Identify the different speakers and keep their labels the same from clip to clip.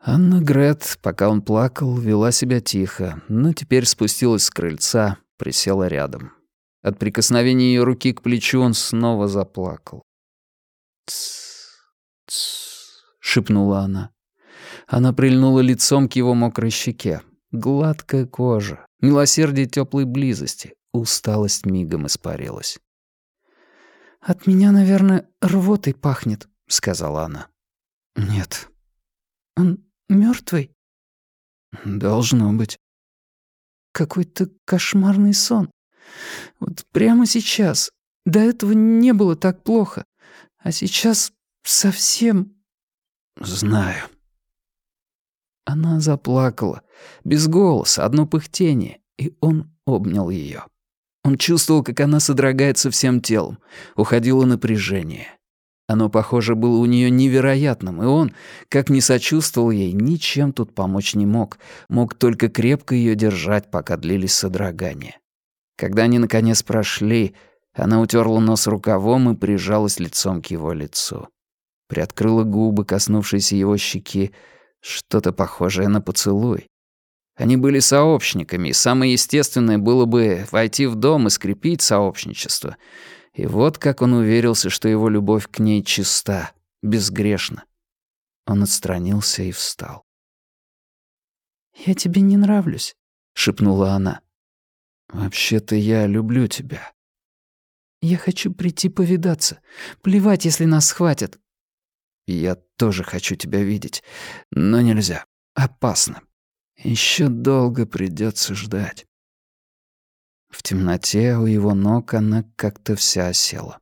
Speaker 1: Анна Грет, пока он плакал, вела себя тихо, но теперь спустилась с крыльца, присела рядом. От прикосновения ее руки к плечу он снова заплакал. «Тссс, тссс», — шепнула она. Она прильнула лицом к его мокрой щеке. Гладкая кожа, милосердие теплой близости, усталость мигом испарилась.
Speaker 2: «От меня, наверное, рвотой пахнет», — сказала она.
Speaker 1: «Нет».
Speaker 2: «Он мертвый?
Speaker 1: «Должно быть».
Speaker 2: «Какой-то кошмарный сон. Вот прямо сейчас. До этого не было так плохо. А сейчас совсем...»
Speaker 1: «Знаю». Она заплакала, без голоса, одно пыхтение, и он обнял ее. Он чувствовал, как она содрогается всем телом, уходило напряжение. Оно, похоже, было у нее невероятным, и он, как не сочувствовал ей, ничем тут помочь не мог, мог только крепко ее держать, пока длились содрогания. Когда они, наконец, прошли, она утерла нос рукавом и прижалась лицом к его лицу. Приоткрыла губы, коснувшиеся его щеки, что-то похожее на поцелуй. Они были сообщниками, и самое естественное было бы войти в дом и скрепить сообщничество. И вот как он уверился, что его любовь к ней чиста, безгрешна. Он отстранился и встал.
Speaker 2: «Я тебе не нравлюсь», — шепнула она.
Speaker 1: «Вообще-то я люблю тебя».
Speaker 2: «Я хочу прийти повидаться. Плевать, если нас схватят».
Speaker 1: «Я тоже хочу тебя видеть, но нельзя. Опасно. Еще долго придется ждать. В темноте у его ног она как-то вся осела.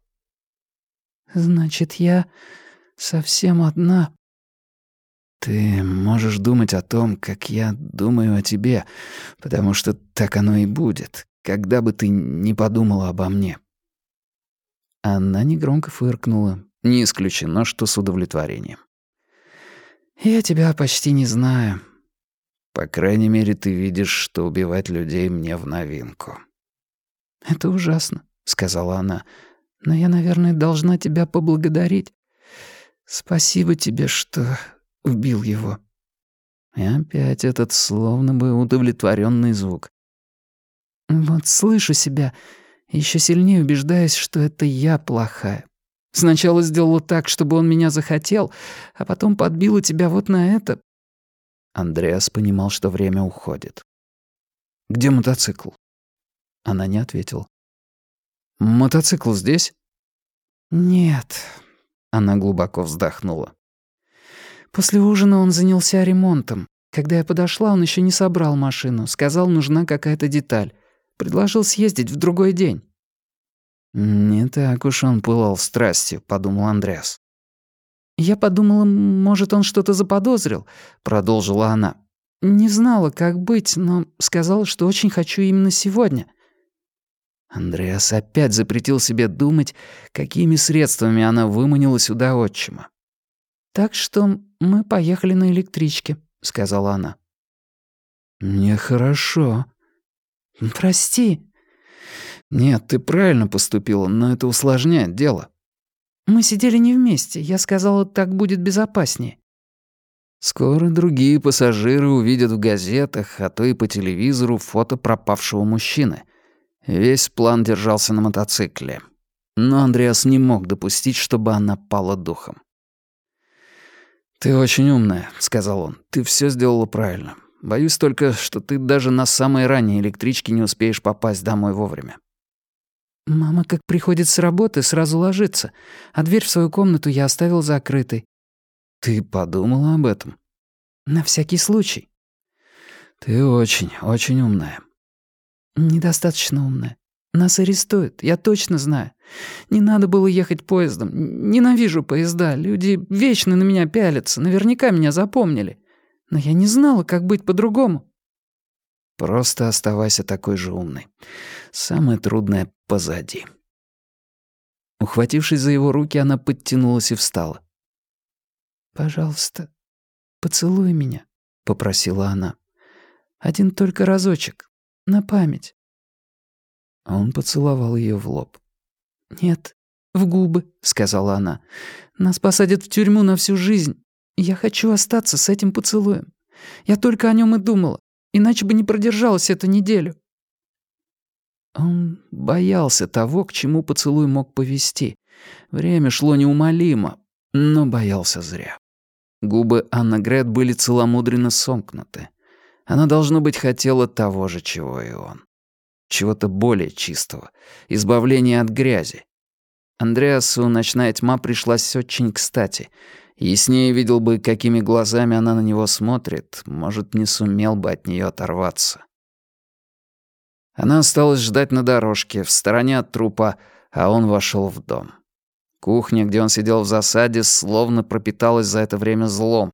Speaker 2: «Значит, я совсем одна?»
Speaker 1: «Ты можешь думать о том, как я думаю о тебе, потому что так оно и будет, когда бы ты не подумала обо мне». Она негромко фыркнула, не исключено, что с удовлетворением. «Я тебя почти не знаю. По крайней мере, ты видишь, что убивать людей мне в новинку».
Speaker 2: «Это ужасно», — сказала она. «Но я, наверное, должна тебя поблагодарить. Спасибо тебе, что убил его».
Speaker 1: И опять этот словно бы удовлетворенный звук.
Speaker 2: «Вот слышу себя, еще сильнее убеждаюсь, что это я плохая. Сначала сделала так, чтобы он меня захотел, а потом подбила тебя вот на это,
Speaker 1: Андреас понимал, что время уходит. «Где мотоцикл?» Она не ответила. «Мотоцикл здесь?»
Speaker 2: «Нет».
Speaker 1: Она глубоко вздохнула.
Speaker 2: После ужина он занялся ремонтом. Когда я подошла, он еще не собрал машину. Сказал, нужна какая-то деталь. Предложил съездить в другой день.
Speaker 1: «Не так уж он пылал страстью», — подумал Андреас.
Speaker 2: «Я подумала, может, он что-то заподозрил», — продолжила она. «Не знала, как быть, но сказала, что очень хочу именно сегодня».
Speaker 1: Андреас опять запретил себе думать, какими средствами она выманила сюда отчима.
Speaker 2: «Так что мы поехали на электричке», — сказала она.
Speaker 1: «Нехорошо».
Speaker 2: «Прости».
Speaker 1: «Нет, ты правильно поступила, но это усложняет дело».
Speaker 2: Мы сидели не вместе. Я сказала, так будет безопаснее.
Speaker 1: Скоро другие пассажиры увидят в газетах, а то и по телевизору фото пропавшего мужчины. Весь план держался на мотоцикле. Но Андреас не мог допустить, чтобы она пала духом. «Ты очень умная», — сказал он. «Ты все сделала правильно. Боюсь только, что ты даже на самой ранней электричке не успеешь попасть домой вовремя.
Speaker 2: Мама, как приходит с работы, сразу ложится, а дверь в свою комнату я оставил закрытой.
Speaker 1: Ты подумала об этом?
Speaker 2: На всякий случай.
Speaker 1: Ты очень, очень умная.
Speaker 2: Недостаточно умная. Нас арестуют, я точно знаю. Не надо было ехать поездом. Ненавижу поезда. Люди вечно на меня пялятся, наверняка меня запомнили. Но я не знала, как быть по-другому.
Speaker 1: Просто оставайся такой же умной. Самое трудное позади. Ухватившись за его руки, она подтянулась и встала.
Speaker 2: «Пожалуйста, поцелуй меня», — попросила она. «Один только разочек, на память».
Speaker 1: Он поцеловал ее в лоб.
Speaker 2: «Нет, в губы», — сказала она. «Нас посадят в тюрьму на всю жизнь. Я хочу остаться с этим поцелуем. Я только о нем и думала, иначе бы не продержалась эту неделю».
Speaker 1: Он боялся того, к чему поцелуй мог повести. Время шло неумолимо, но боялся зря. Губы Анна Грет были целомудренно сомкнуты. Она, должно быть, хотела того же, чего и он. Чего-то более чистого. Избавления от грязи. Андреасу ночная тьма пришлась очень кстати. Яснее видел бы, какими глазами она на него смотрит, может, не сумел бы от нее оторваться. Она осталась ждать на дорожке, в стороне от трупа, а он вошел в дом. Кухня, где он сидел в засаде, словно пропиталась за это время злом.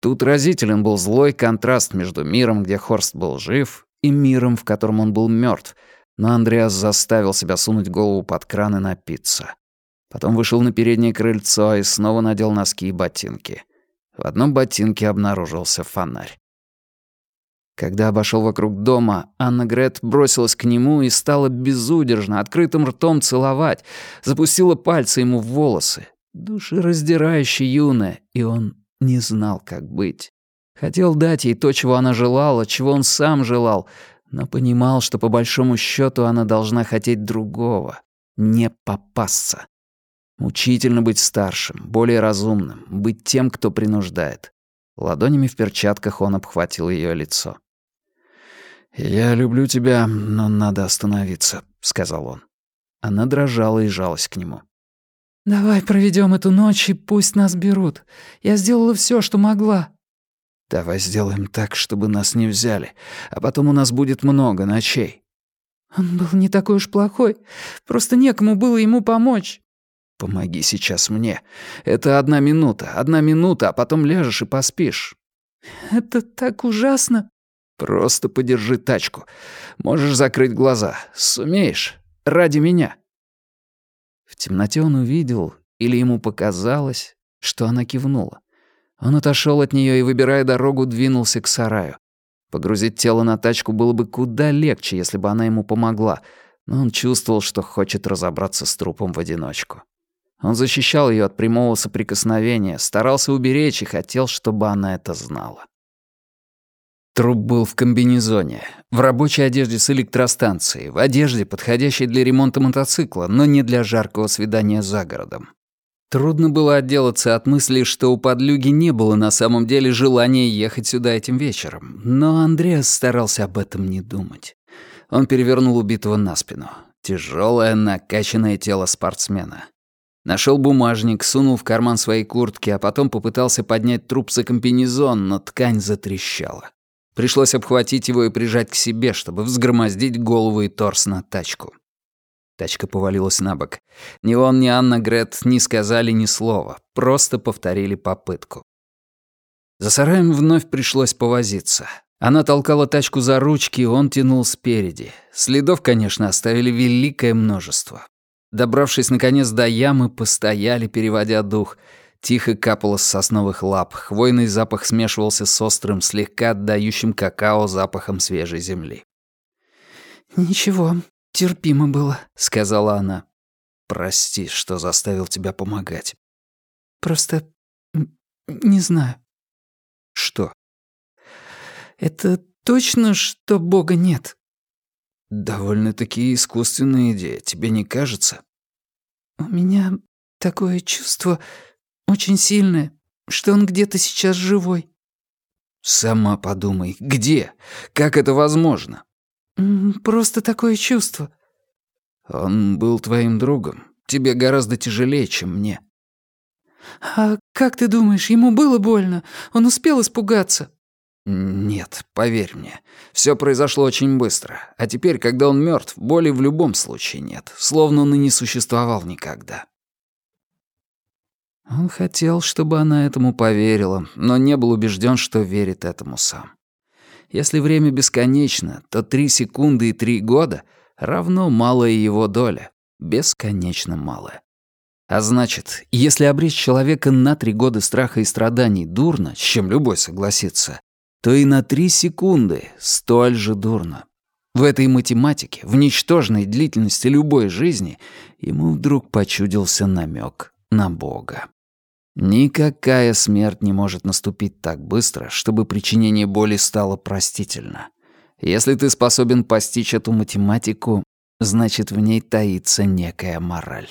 Speaker 1: Тут разителен был злой контраст между миром, где Хорст был жив, и миром, в котором он был мертв, но Андреас заставил себя сунуть голову под кран и напиться. Потом вышел на переднее крыльцо и снова надел носки и ботинки. В одном ботинке обнаружился фонарь. Когда обошел вокруг дома, Анна Грет бросилась к нему и стала безудержно, открытым ртом целовать, запустила пальцы ему в волосы. Душераздирающе юная, и он не знал, как быть. Хотел дать ей то, чего она желала, чего он сам желал, но понимал, что по большому счету она должна хотеть другого, не попасться. Мучительно быть старшим, более разумным, быть тем, кто принуждает. Ладонями в перчатках он обхватил ее лицо. «Я люблю тебя, но надо остановиться», — сказал он. Она дрожала и жалась к нему.
Speaker 2: «Давай проведем эту ночь, и пусть нас берут. Я сделала все, что могла».
Speaker 1: «Давай сделаем так, чтобы нас не взяли, а потом у нас будет много ночей».
Speaker 2: «Он был не такой уж плохой. Просто некому было ему помочь».
Speaker 1: «Помоги сейчас мне. Это одна минута, одна минута, а потом ляжешь и поспишь».
Speaker 2: «Это так ужасно».
Speaker 1: Просто подержи тачку. Можешь закрыть глаза. Сумеешь. Ради меня». В темноте он увидел, или ему показалось, что она кивнула. Он отошел от нее и, выбирая дорогу, двинулся к сараю. Погрузить тело на тачку было бы куда легче, если бы она ему помогла, но он чувствовал, что хочет разобраться с трупом в одиночку. Он защищал ее от прямого соприкосновения, старался уберечь и хотел, чтобы она это знала. Труп был в комбинезоне, в рабочей одежде с электростанцией, в одежде, подходящей для ремонта мотоцикла, но не для жаркого свидания за городом. Трудно было отделаться от мысли, что у подлюги не было на самом деле желания ехать сюда этим вечером, но Андреас старался об этом не думать. Он перевернул убитого на спину. Тяжелое, накачанное тело спортсмена. Нашел бумажник, сунул в карман своей куртки, а потом попытался поднять труп за комбинезон, но ткань затрещала. Пришлось обхватить его и прижать к себе, чтобы взгромоздить голову и торс на тачку. Тачка повалилась на бок. Ни он, ни Анна Грет не сказали ни слова, просто повторили попытку. За сараем вновь пришлось повозиться. Она толкала тачку за ручки, он тянул спереди. Следов, конечно, оставили великое множество. Добравшись, наконец, до ямы, постояли, переводя дух — Тихо капало с сосновых лап, хвойный запах смешивался с острым, слегка отдающим какао запахом свежей земли.
Speaker 2: «Ничего, терпимо было», —
Speaker 1: сказала она. «Прости, что заставил тебя помогать».
Speaker 2: «Просто... не знаю».
Speaker 1: «Что?»
Speaker 2: «Это точно, что Бога нет?»
Speaker 1: «Довольно-таки искусственная идея, тебе не кажется?»
Speaker 2: «У меня такое чувство, очень сильное, что он где-то сейчас живой.
Speaker 1: Сама подумай, где? Как это возможно?
Speaker 2: Просто такое чувство.
Speaker 1: Он был твоим другом. Тебе гораздо тяжелее, чем мне.
Speaker 2: А как ты думаешь, ему было больно? Он успел испугаться?
Speaker 1: Нет, поверь мне. Все произошло очень быстро. А теперь, когда он мертв, боли в любом случае нет. Словно он и не существовал никогда. Он хотел, чтобы она этому поверила, но не был убежден, что верит этому сам. Если время бесконечно, то три секунды и три года равно малая его доля, бесконечно малая. А значит, если обречь человека на три года страха и страданий дурно, с чем любой согласится, то и на три секунды столь же дурно. В этой математике, в ничтожной длительности любой жизни, ему вдруг почудился намек на Бога. Никакая смерть не может наступить так быстро, чтобы причинение боли стало простительно. Если ты способен постичь эту математику, значит, в ней таится некая мораль.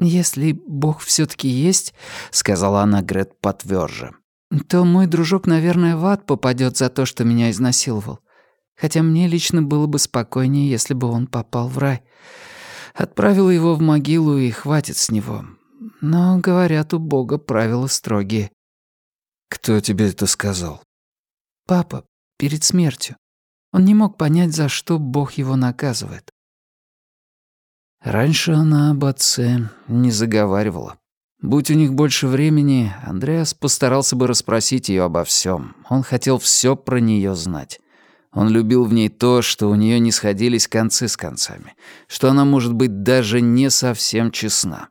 Speaker 2: «Если Бог все таки есть», — сказала она Грет потвержже, «то мой дружок, наверное, в ад попадет за то, что меня изнасиловал. Хотя мне лично было бы спокойнее, если бы он попал в рай. Отправила его в могилу и хватит с него. Но, говорят, у Бога правила строгие».
Speaker 1: «Кто тебе это сказал?»
Speaker 2: «Папа, перед смертью. Он не мог понять, за что Бог его наказывает.
Speaker 1: Раньше она об отце не заговаривала. Будь у них больше времени, Андреас постарался бы расспросить ее обо всем. Он хотел все про нее знать. Он любил в ней то, что у нее не сходились концы с концами, что она, может быть, даже не совсем честна.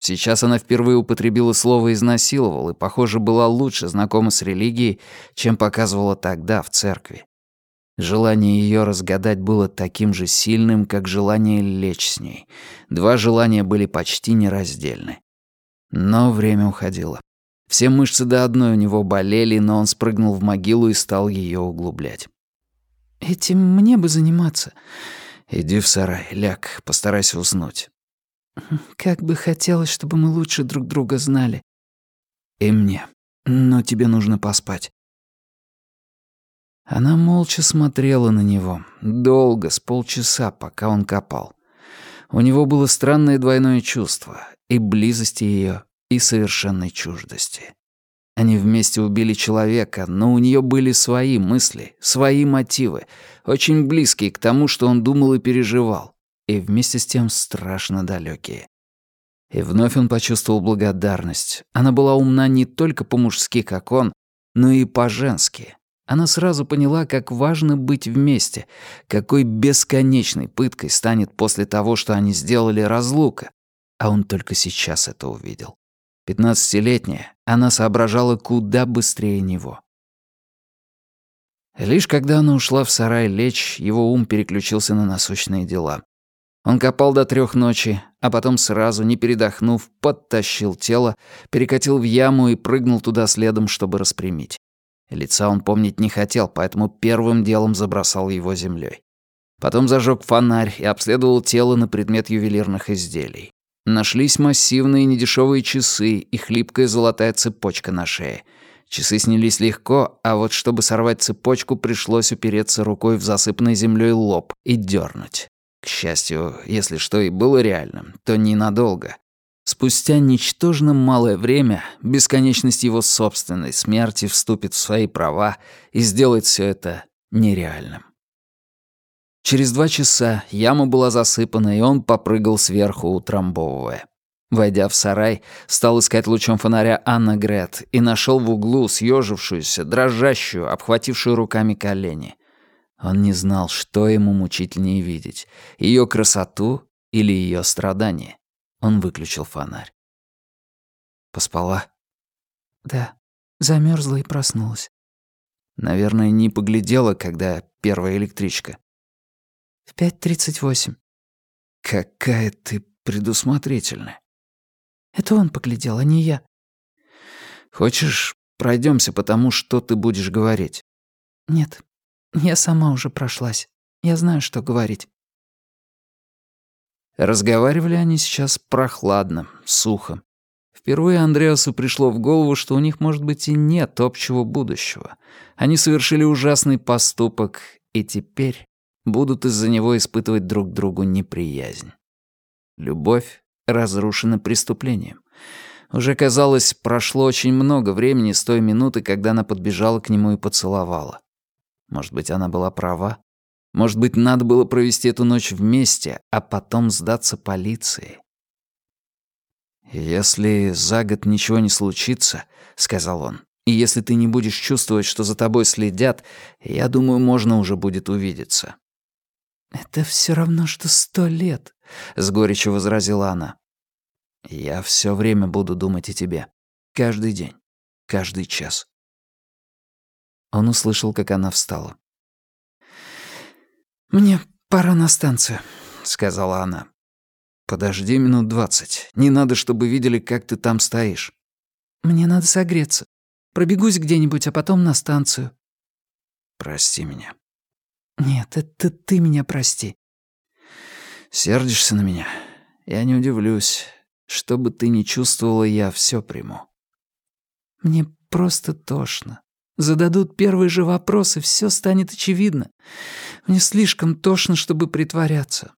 Speaker 1: Сейчас она впервые употребила слово «изнасиловал» и, похоже, была лучше знакома с религией, чем показывала тогда в церкви. Желание ее разгадать было таким же сильным, как желание лечь с ней. Два желания были почти нераздельны. Но время уходило. Все мышцы до одной у него болели, но он спрыгнул в могилу и стал ее углублять.
Speaker 2: «Этим мне бы заниматься».
Speaker 1: «Иди в сарай, ляг, постарайся уснуть».
Speaker 2: «Как бы хотелось, чтобы мы лучше друг друга знали».
Speaker 1: «И мне. Но тебе нужно поспать. Она молча смотрела на него, долго, с полчаса, пока он копал. У него было странное двойное чувство и близости ее, и совершенной чуждости. Они вместе убили человека, но у нее были свои мысли, свои мотивы, очень близкие к тому, что он думал и переживал, и вместе с тем страшно далекие. И вновь он почувствовал благодарность. Она была умна не только по-мужски, как он, но и по-женски, она сразу поняла, как важно быть вместе, какой бесконечной пыткой станет после того, что они сделали разлука. А он только сейчас это увидел. Пятнадцатилетняя, она соображала куда быстрее него. Лишь когда она ушла в сарай лечь, его ум переключился на насущные дела. Он копал до трех ночи, а потом сразу, не передохнув, подтащил тело, перекатил в яму и прыгнул туда следом, чтобы распрямить. Лица он помнить не хотел, поэтому первым делом забросал его землей. Потом зажег фонарь и обследовал тело на предмет ювелирных изделий. Нашлись массивные недешевые часы и хлипкая золотая цепочка на шее. Часы снялись легко, а вот чтобы сорвать цепочку, пришлось упереться рукой в засыпанный землей лоб и дернуть. К счастью, если что и было реальным, то ненадолго. Спустя ничтожно малое время бесконечность его собственной смерти вступит в свои права и сделает все это нереальным. Через два часа яма была засыпана, и он попрыгал сверху, утрамбовывая. Войдя в сарай, стал искать лучом фонаря Анна Грет и нашел в углу съежившуюся, дрожащую, обхватившую руками колени. Он не знал, что ему мучительнее видеть — ее красоту или ее страдания. Он выключил фонарь. Поспала?
Speaker 2: Да, замерзла и проснулась.
Speaker 1: Наверное, не поглядела, когда первая электричка.
Speaker 2: В пять тридцать восемь.
Speaker 1: Какая ты предусмотрительная.
Speaker 2: Это он поглядел, а не я.
Speaker 1: Хочешь, пройдемся по тому, что ты будешь говорить?
Speaker 2: Нет, я сама уже прошлась. Я знаю, что говорить.
Speaker 1: Разговаривали они сейчас прохладно, сухо. Впервые Андреасу пришло в голову, что у них, может быть, и нет общего будущего. Они совершили ужасный поступок, и теперь будут из-за него испытывать друг другу неприязнь. Любовь разрушена преступлением. Уже, казалось, прошло очень много времени с той минуты, когда она подбежала к нему и поцеловала. Может быть, она была права? Может быть, надо было провести эту ночь вместе, а потом сдаться полиции. «Если за год ничего не случится», — сказал он, «и если ты не будешь чувствовать, что за тобой следят, я думаю, можно уже будет увидеться».
Speaker 2: «Это все равно, что сто лет», — с горечью возразила она.
Speaker 1: «Я все время буду думать о тебе. Каждый день, каждый час». Он услышал, как она встала.
Speaker 2: «Мне пора на станцию», — сказала она.
Speaker 1: Подожди минут двадцать. Не надо, чтобы видели, как ты там стоишь.
Speaker 2: Мне надо согреться. Пробегусь где-нибудь, а потом на станцию.
Speaker 1: Прости меня.
Speaker 2: Нет, это ты меня прости.
Speaker 1: Сердишься на меня? Я не удивлюсь. Что бы ты ни чувствовала, я все приму.
Speaker 2: Мне просто тошно. Зададут первые же вопросы, все станет очевидно. Мне слишком тошно, чтобы притворяться.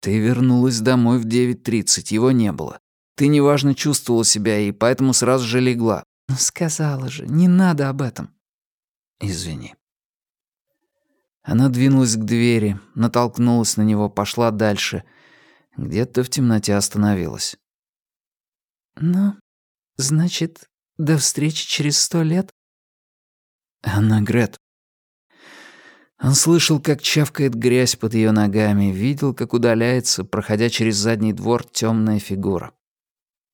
Speaker 1: Ты вернулась домой в 9.30, его не было. Ты неважно чувствовала себя и поэтому сразу же легла.
Speaker 2: Ну, сказала же, не надо об этом.
Speaker 1: Извини. Она двинулась к двери, натолкнулась на него, пошла дальше. Где-то в темноте остановилась.
Speaker 2: «Ну, значит, до встречи через сто лет?»
Speaker 1: Анна Грет. Он слышал, как чавкает грязь под ее ногами, видел, как удаляется, проходя через задний двор, темная фигура.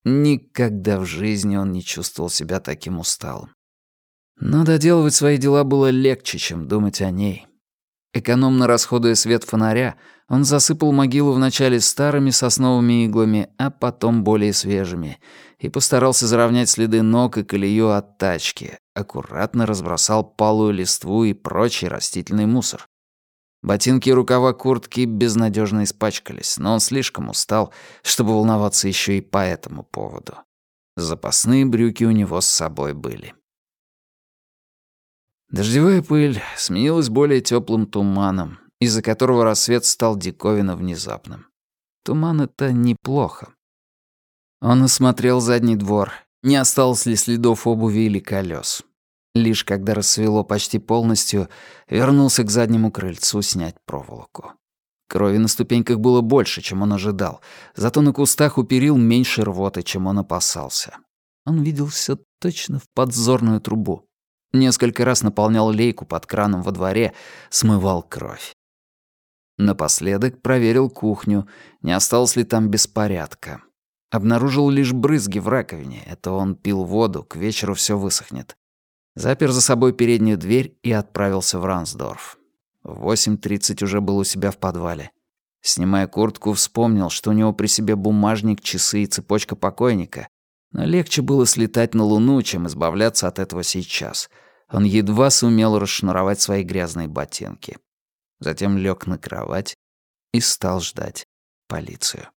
Speaker 1: Никогда в жизни он не чувствовал себя таким усталым. Но доделывать свои дела было легче, чем думать о ней. Экономно расходуя свет фонаря, он засыпал могилу вначале старыми сосновыми иглами, а потом более свежими, и постарался заровнять следы ног и колею от тачки, аккуратно разбросал палую листву и прочий растительный мусор. Ботинки и рукава куртки безнадежно испачкались, но он слишком устал, чтобы волноваться еще и по этому поводу. Запасные брюки у него с собой были. Дождевая пыль сменилась более теплым туманом, из-за которого рассвет стал диковинно внезапным. Туман — это неплохо. Он осмотрел задний двор, не осталось ли следов обуви или колес. Лишь когда рассвело почти полностью, вернулся к заднему крыльцу снять проволоку. Крови на ступеньках было больше, чем он ожидал, зато на кустах у перил меньше рвоты, чем он опасался. Он видел все точно в подзорную трубу. Несколько раз наполнял лейку под краном во дворе, смывал кровь. Напоследок проверил кухню, не осталось ли там беспорядка. Обнаружил лишь брызги в раковине, это он пил воду, к вечеру все высохнет. Запер за собой переднюю дверь и отправился в Рансдорф. В 8.30 уже был у себя в подвале. Снимая куртку, вспомнил, что у него при себе бумажник, часы и цепочка покойника. Но легче было слетать на Луну, чем избавляться от этого сейчас. Он едва сумел расшнуровать свои грязные ботинки. Затем лег на кровать и стал ждать полицию.